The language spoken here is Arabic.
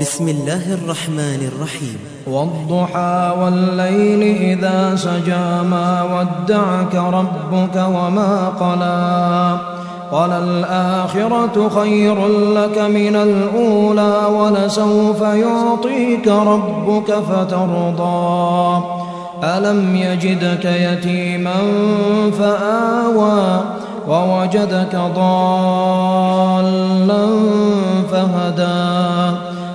بسم الله الرحمن الرحيم. والضحى والليل إذا سجى ما ودعك ربك وما قلى. وللآخرة خير لك من الأولى ولسوف يعطيك ربك فترضى. ألم يجدك يتيما فآوى ووجدك ضالا فهدى.